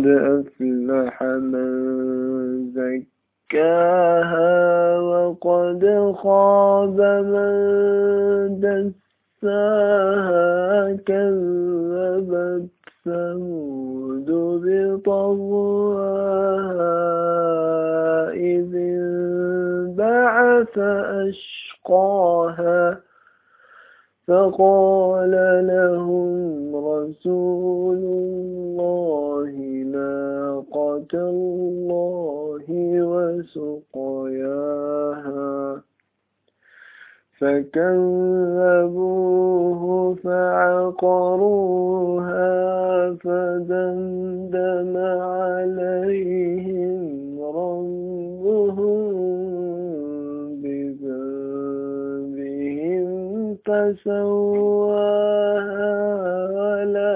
قد أفلح من زكاها وقد خاب من دساها كذبت ثمود بطغواها إذ انبعث أشقاها فقال لهم رسول الله ناقة الله وسقياها فكذبوه فعقروها فدمدم عليهم فسواها ولا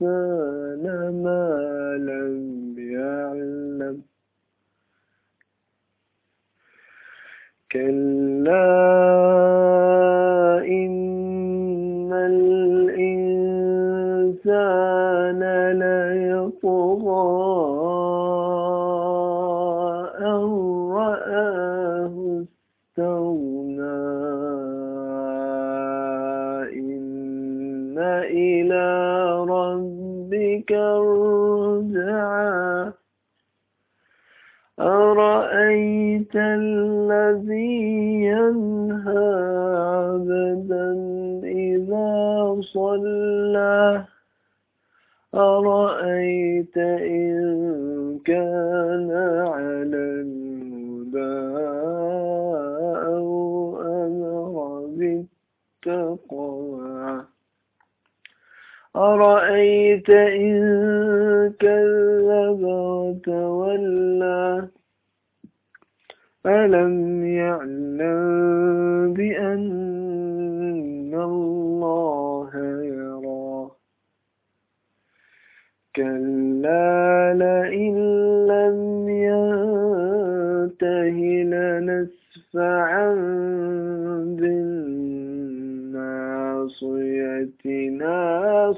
ما لم يعلم كلا إن الإنسان ليطغى ربك الرجعى أرأيت الذي ينهى عبدا إذا صلى؟ أرأيت إن كان أرأيت إن كذب وتولى ألم يعلم بأن الله يرى كلا لئن لم ينته لنسفعا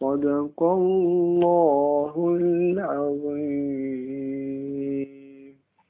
صدق الله العظيم.